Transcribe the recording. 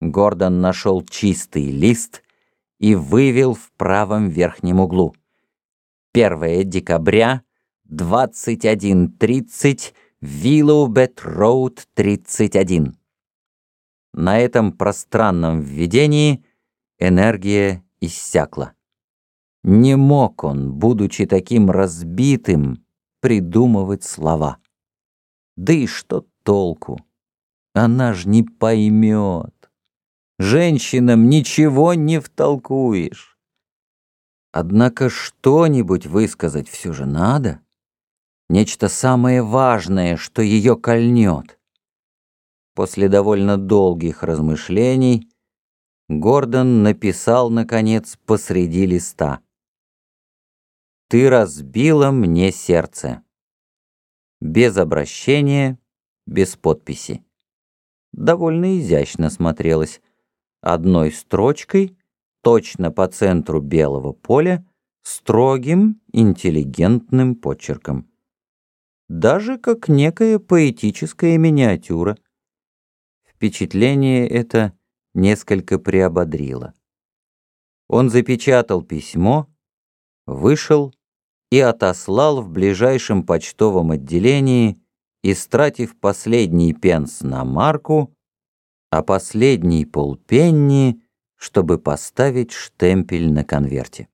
Гордон нашел чистый лист и вывел в правом верхнем углу. 1 декабря, 21.30, Виллоубет Роуд 31. На этом пространном введении энергия иссякла. Не мог он, будучи таким разбитым, придумывать слова. Да и что толку? Она ж не поймет. Женщинам ничего не втолкуешь. Однако что-нибудь высказать все же надо. Нечто самое важное, что ее кольнет. После довольно долгих размышлений Гордон написал, наконец, посреди листа. «Ты разбила мне сердце». Без обращения, без подписи. Довольно изящно смотрелось одной строчкой, точно по центру белого поля, строгим, интеллигентным почерком. Даже как некая поэтическая миниатюра. Впечатление это несколько приободрило. Он запечатал письмо, вышел и отослал в ближайшем почтовом отделении, истратив последний пенс на марку, а последний полпенни, чтобы поставить штемпель на конверте.